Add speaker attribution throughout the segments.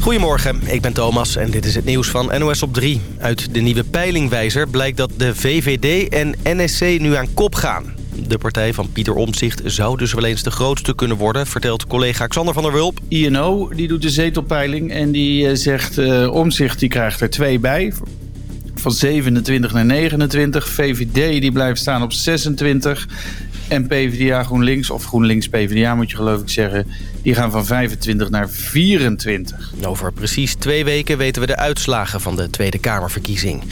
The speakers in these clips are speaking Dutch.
Speaker 1: Goedemorgen, ik ben Thomas en dit is het nieuws van NOS op 3. Uit de nieuwe peilingwijzer blijkt dat de VVD en NSC nu aan kop gaan. De partij van Pieter Omtzigt zou dus wel eens de grootste kunnen worden... vertelt collega Xander van der Wulp.
Speaker 2: INO die doet de zetelpeiling en die eh, zegt... Uh, die krijgt er twee bij, van 27 naar 29. VVD die blijft staan op 26. En PvdA GroenLinks, of GroenLinks PvdA moet je geloof ik zeggen... die gaan van 25 naar 24.
Speaker 1: Over precies twee weken weten we de uitslagen van de Tweede Kamerverkiezing.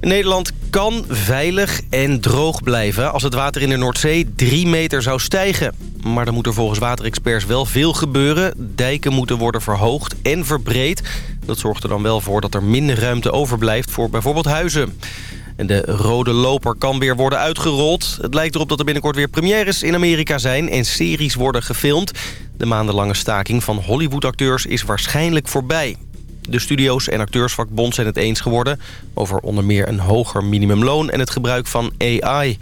Speaker 1: Nederland kan veilig en droog blijven als het water in de Noordzee 3 meter zou stijgen. Maar dan moet er volgens waterexperts wel veel gebeuren. Dijken moeten worden verhoogd en verbreed. Dat zorgt er dan wel voor dat er minder ruimte overblijft voor bijvoorbeeld huizen. En de rode loper kan weer worden uitgerold. Het lijkt erop dat er binnenkort weer premières in Amerika zijn... en series worden gefilmd. De maandenlange staking van Hollywood-acteurs is waarschijnlijk voorbij. De studio's en acteursvakbond zijn het eens geworden... over onder meer een hoger minimumloon en het gebruik van AI.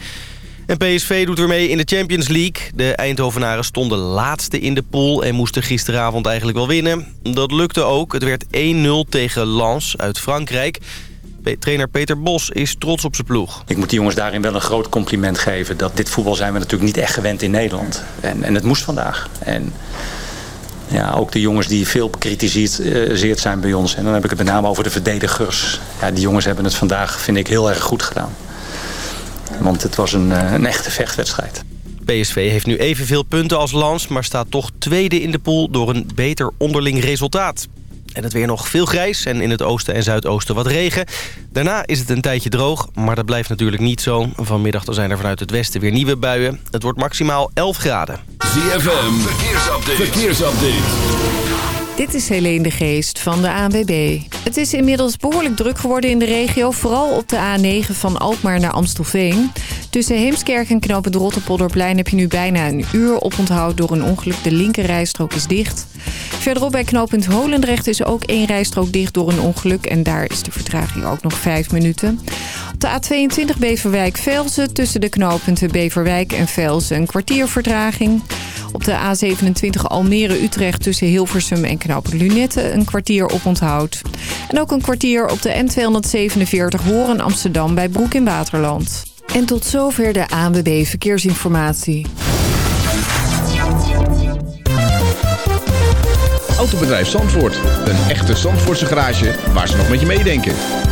Speaker 1: En PSV doet weer mee in de Champions League. De Eindhovenaren stonden laatste in de pool en moesten gisteravond eigenlijk wel winnen. Dat lukte ook. Het werd 1-0 tegen Lens uit Frankrijk. Trainer Peter Bos is trots op zijn ploeg.
Speaker 3: Ik moet die jongens daarin wel een groot compliment geven. Dat dit voetbal zijn we natuurlijk niet echt gewend in Nederland. En, en het moest vandaag. En ja, ook de jongens die veel bekritiseerd zijn bij ons. En dan heb ik het met name over de verdedigers. Ja, die jongens hebben het vandaag, vind ik, heel erg goed gedaan. Want het was een, eh, een echte vechtwedstrijd.
Speaker 1: PSV heeft nu evenveel punten als Lans... maar staat toch tweede in de pool door een beter onderling resultaat. En het weer nog veel grijs en in het oosten en zuidoosten wat regen. Daarna is het een tijdje droog, maar dat blijft natuurlijk niet zo. Vanmiddag zijn er vanuit het westen weer nieuwe buien. Het wordt maximaal 11 graden.
Speaker 4: ZFM, verkeersupdate. verkeersupdate.
Speaker 5: Dit is Helene de Geest van de ANWB. Het is inmiddels behoorlijk druk geworden in de regio. Vooral op de A9 van Alkmaar naar Amstelveen. Tussen Heemskerk en knooppunt Rotterpolderplein heb je nu bijna een uur oponthoud door een ongeluk. De linkerrijstrook is dicht. Verderop bij knooppunt Holendrecht is ook één rijstrook dicht door een ongeluk. En daar is de vertraging ook nog vijf minuten. Op de A22 Beverwijk-Velzen tussen de knooppunten Beverwijk en Velzen een kwartier vertraging. Op de A27 Almere-Utrecht tussen Hilversum en knooppunt Lunette een kwartier op onthoud. En ook een kwartier op de N247 Horen Amsterdam bij Broek in Waterland. En tot zover de ANWB Verkeersinformatie.
Speaker 6: Autobedrijf Zandvoort. Een echte Zandvoortse garage waar ze nog met je meedenken.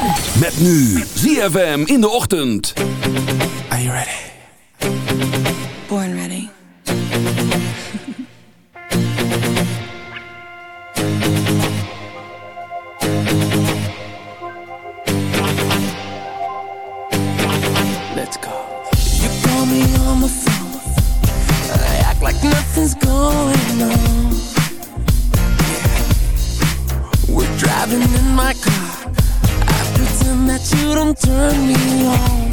Speaker 7: ZFM.
Speaker 4: Met nu ZFM in de ochtend.
Speaker 8: Are you ready?
Speaker 7: Born ready.
Speaker 8: Let's go. You call me on the phone. I act like nothing's going on. We're driving in my car. That you don't turn me on.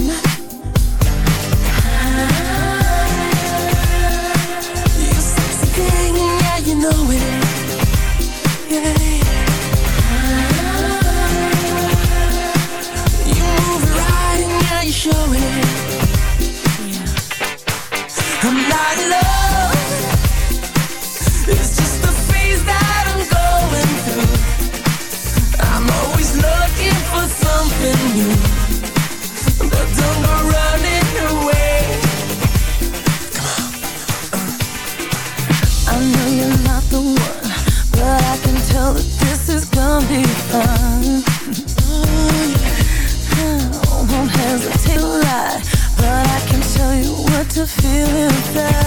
Speaker 9: better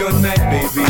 Speaker 9: your name, baby.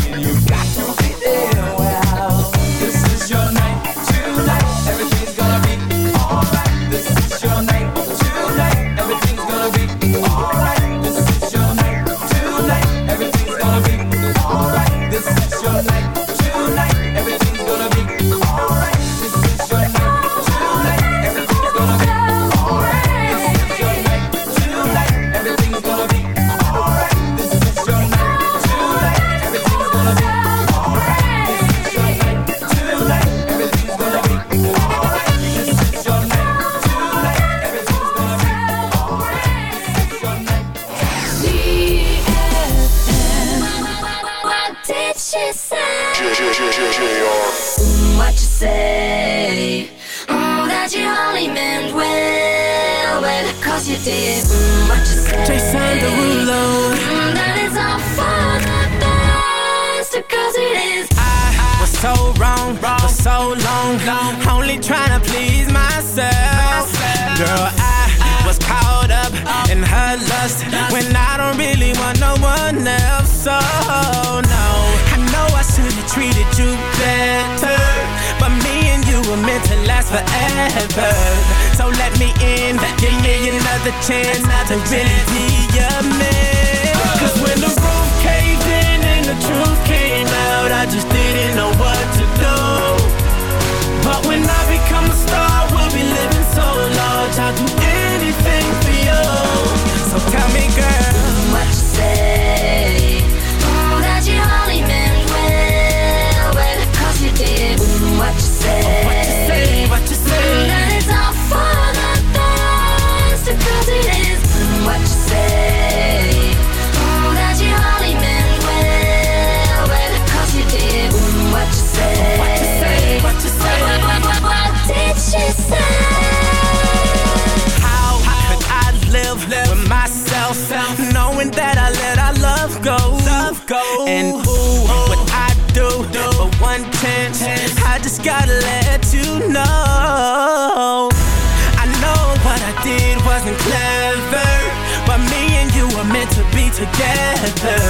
Speaker 9: together.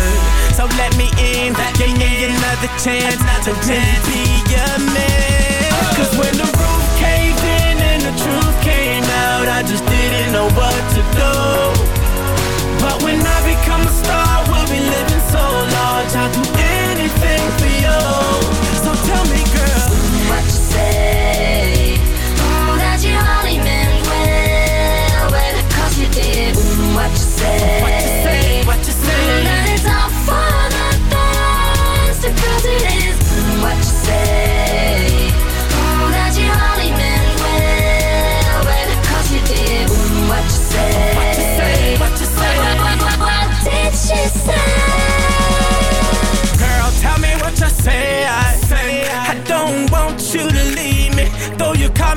Speaker 9: So let me in, let give me, in. another chance another to chance. be a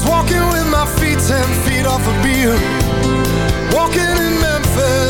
Speaker 10: Was walking with my feet ten feet off a beam. Walking in Memphis,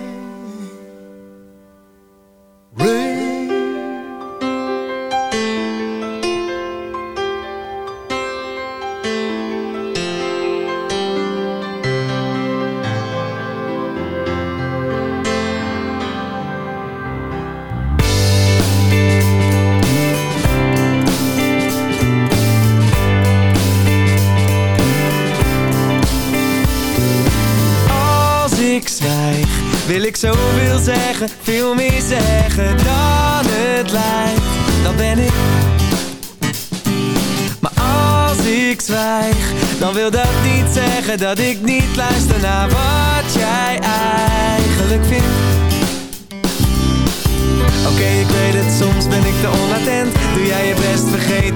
Speaker 9: zeggen, veel meer zeggen dan het lijkt. Dan ben ik. Maar als ik zwijg, dan wil dat niet zeggen dat ik niet luister naar wat jij eigenlijk vindt. Oké, ik weet het, soms ben ik te onattent Doe jij je best, vergeet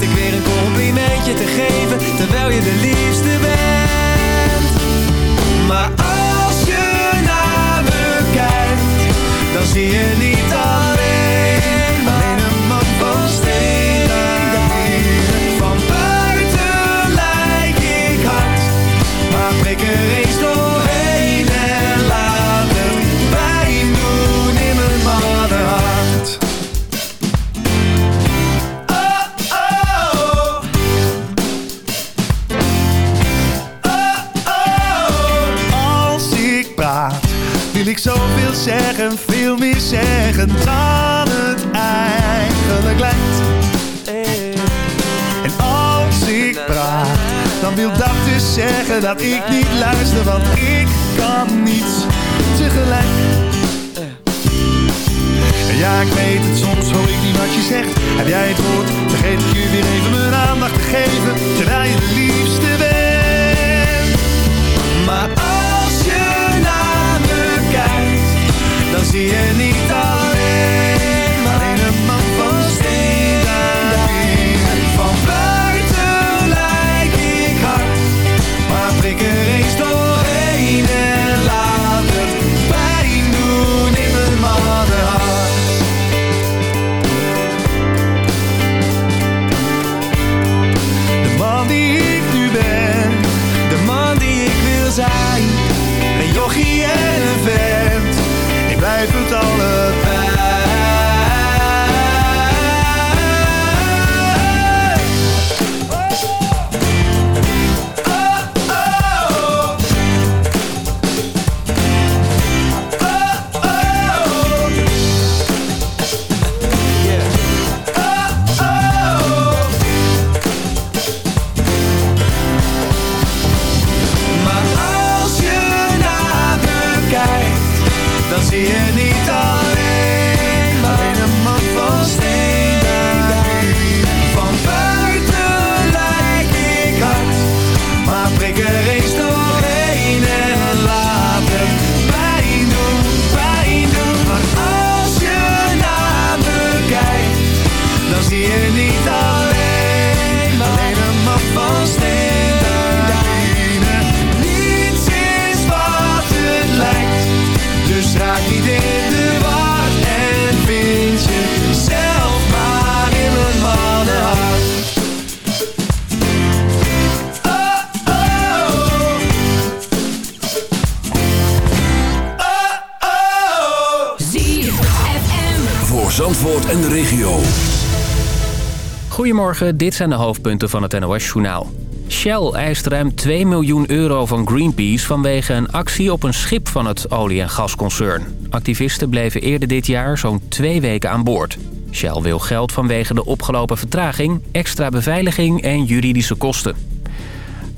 Speaker 11: Dit zijn de hoofdpunten van het NOS-journaal. Shell eist ruim 2 miljoen euro van Greenpeace vanwege een actie op een schip van het olie- en gasconcern. Activisten bleven eerder dit jaar zo'n twee weken aan boord. Shell wil geld vanwege de opgelopen vertraging, extra beveiliging en juridische kosten.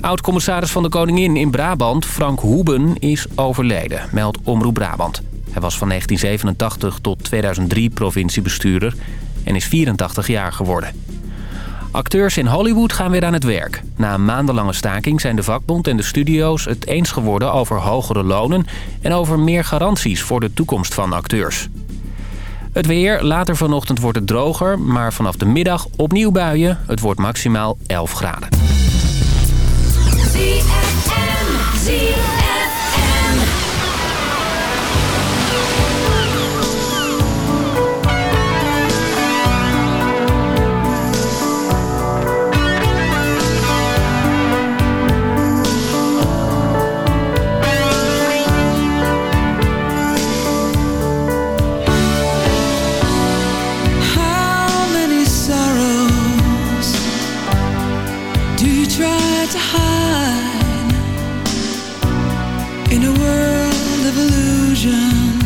Speaker 11: Oud-commissaris van de Koningin in Brabant, Frank Hoeben, is overleden, meldt Omroep Brabant. Hij was van 1987 tot 2003 provinciebestuurder en is 84 jaar geworden. Acteurs in Hollywood gaan weer aan het werk. Na een maandenlange staking zijn de vakbond en de studio's het eens geworden over hogere lonen... en over meer garanties voor de toekomst van acteurs. Het weer, later vanochtend wordt het droger, maar vanaf de middag opnieuw buien. Het wordt maximaal 11 graden.
Speaker 8: To hide in a world of illusion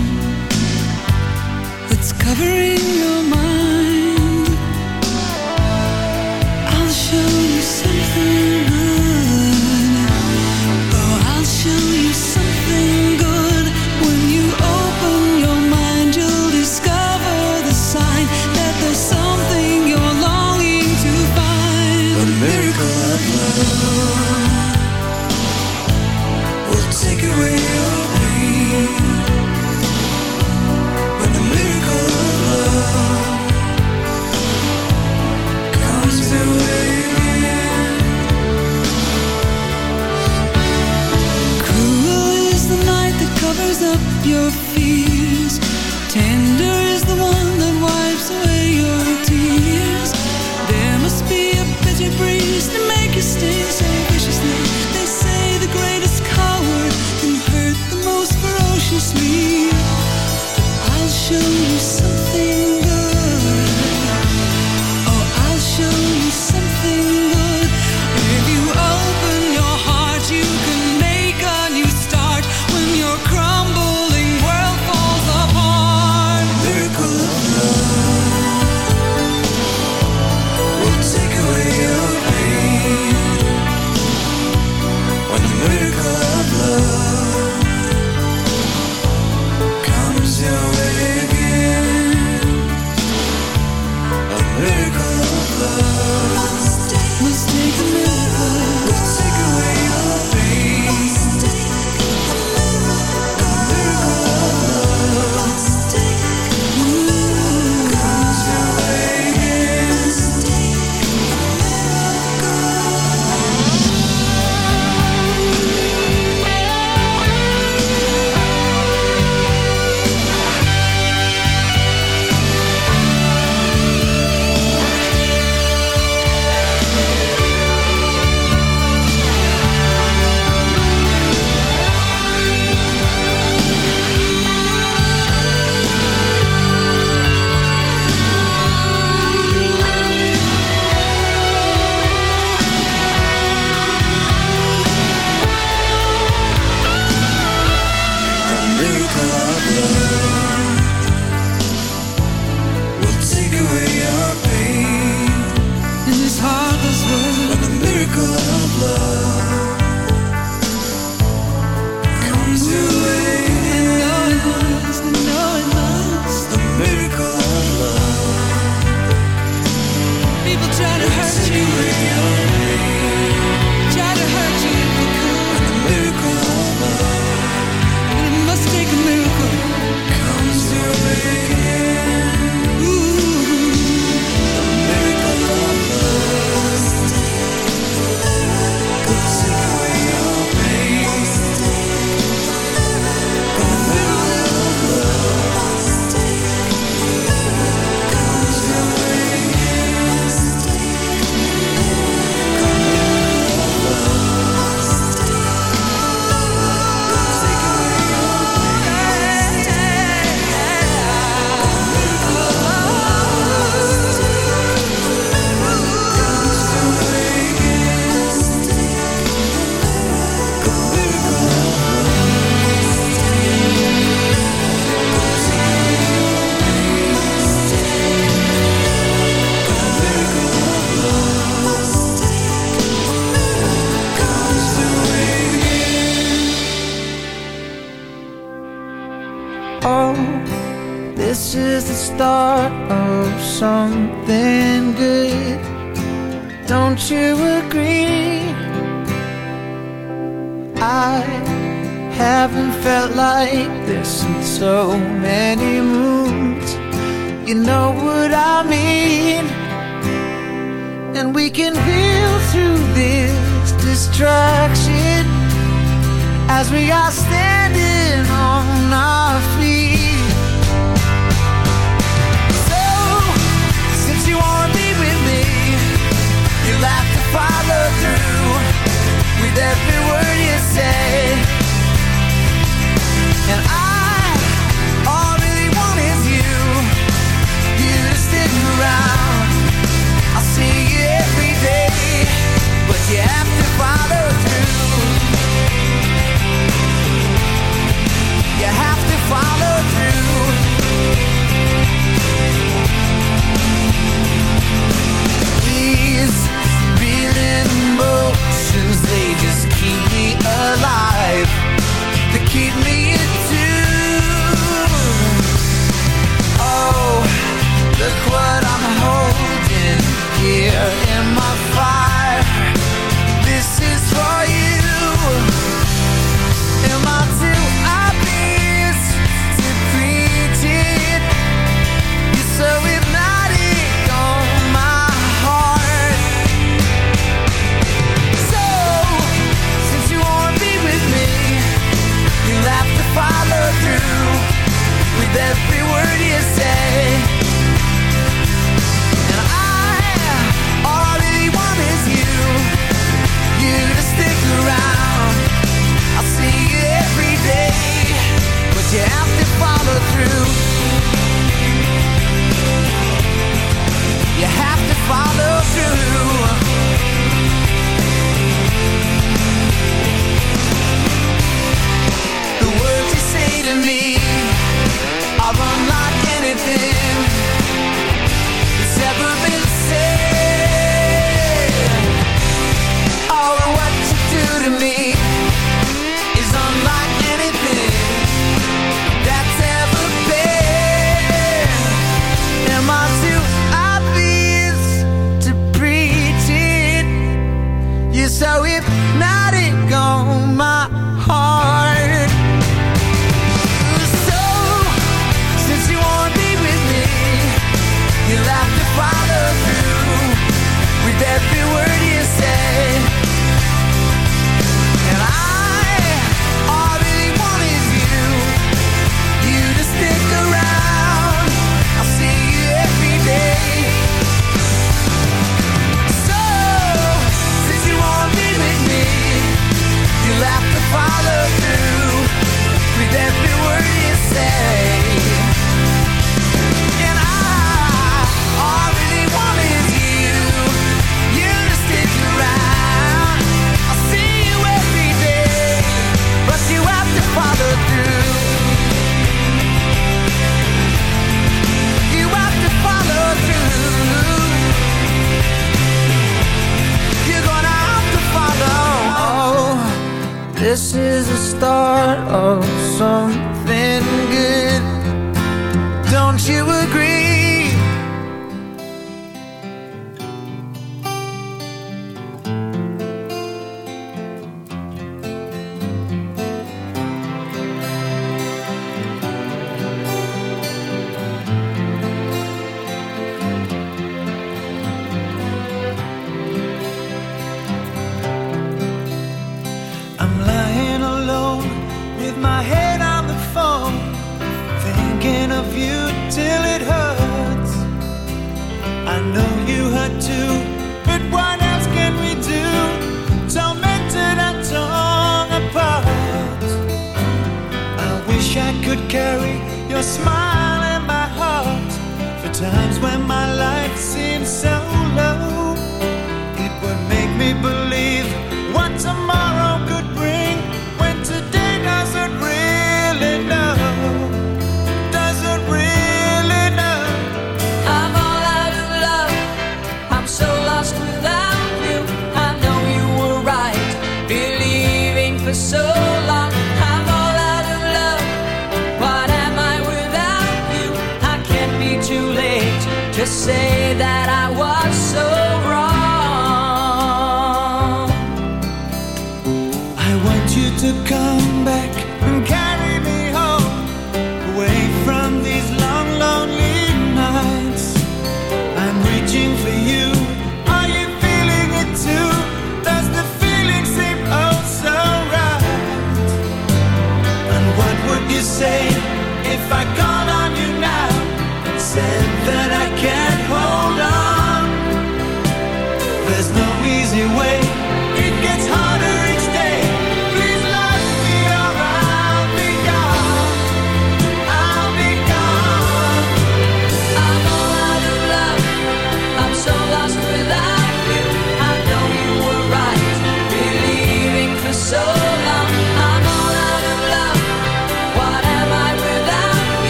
Speaker 8: that's covering your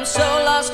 Speaker 9: I'm so
Speaker 12: lost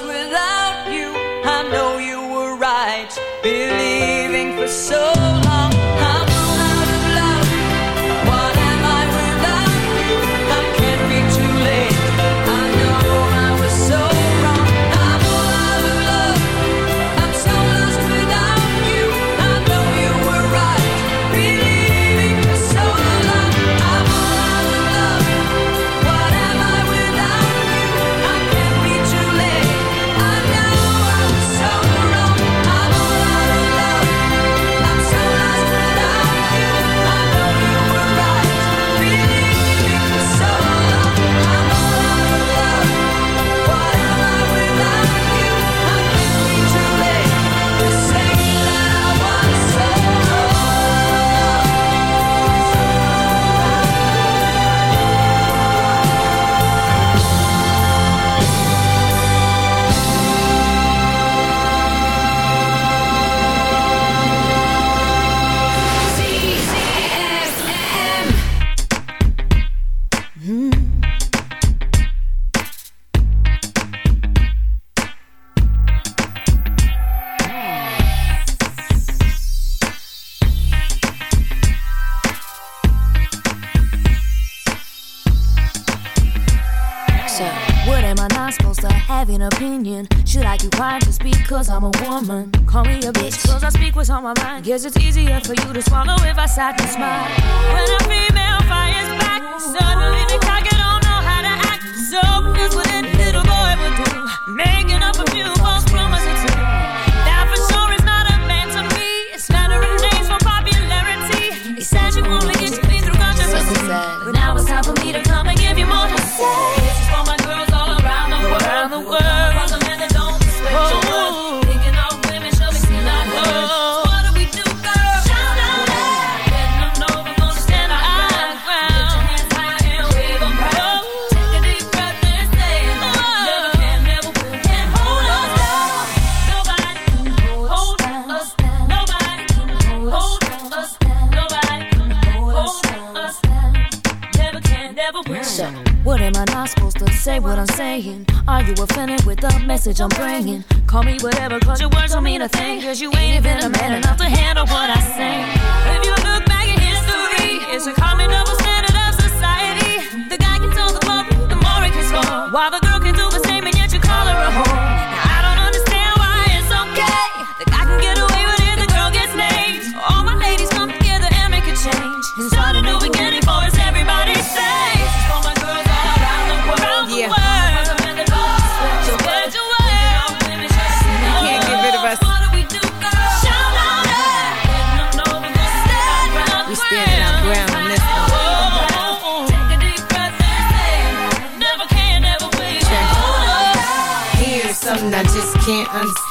Speaker 13: a woman. Call me a bitch. Cause I speak what's on my mind. Guess it's easier for you to swallow if I sat and smile. When a female fires back, suddenly the cocky don't know how to act. So is what a little boy would do. Making up a few message I'm bringing. Call me whatever, cause your words don't mean a thing. Cause you ain't even a man enough to handle what I say.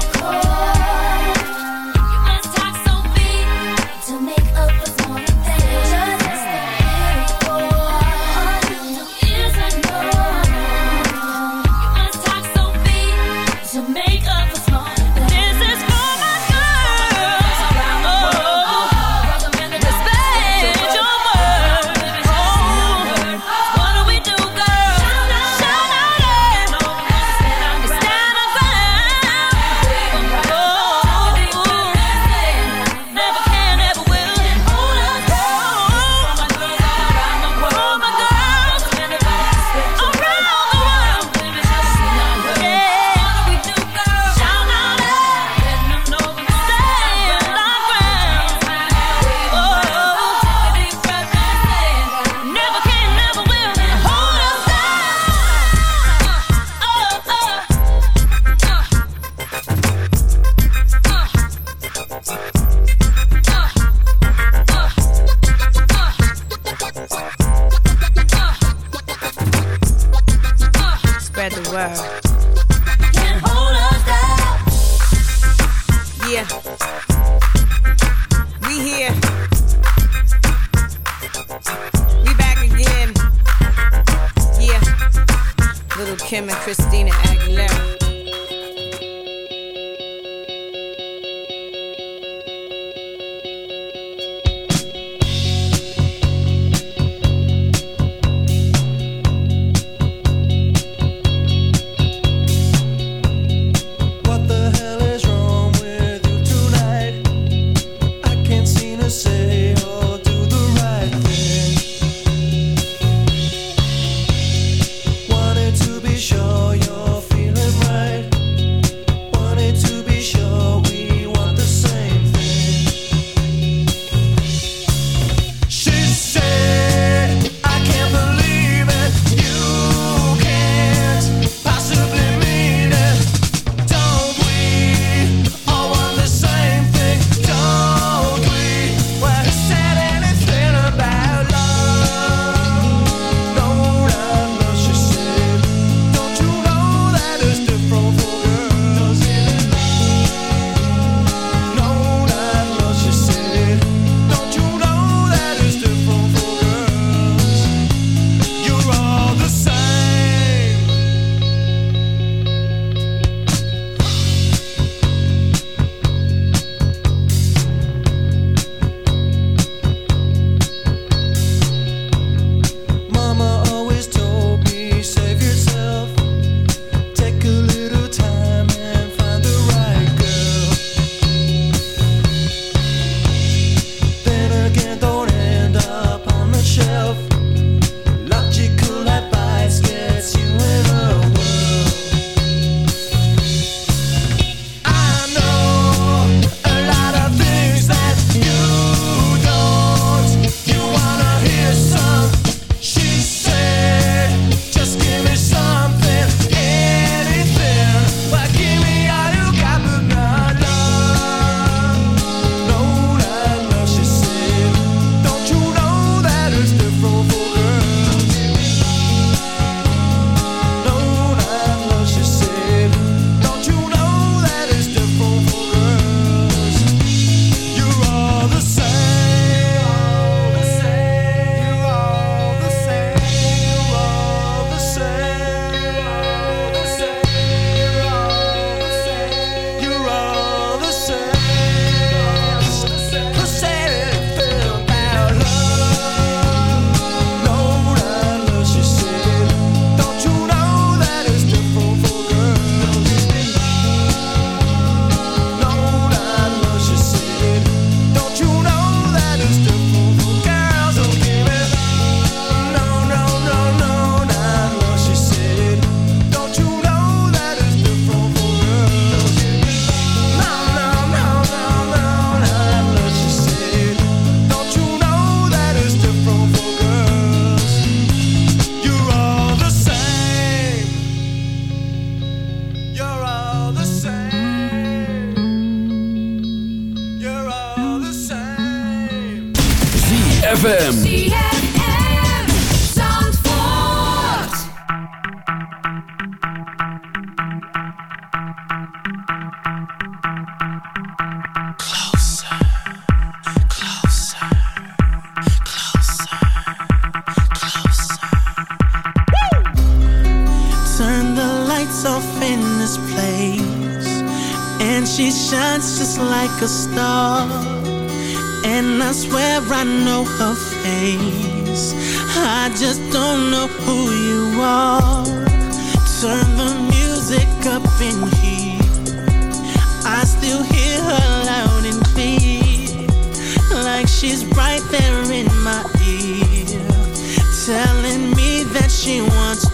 Speaker 13: so cold.
Speaker 14: She's right there in my ear, telling me that she wants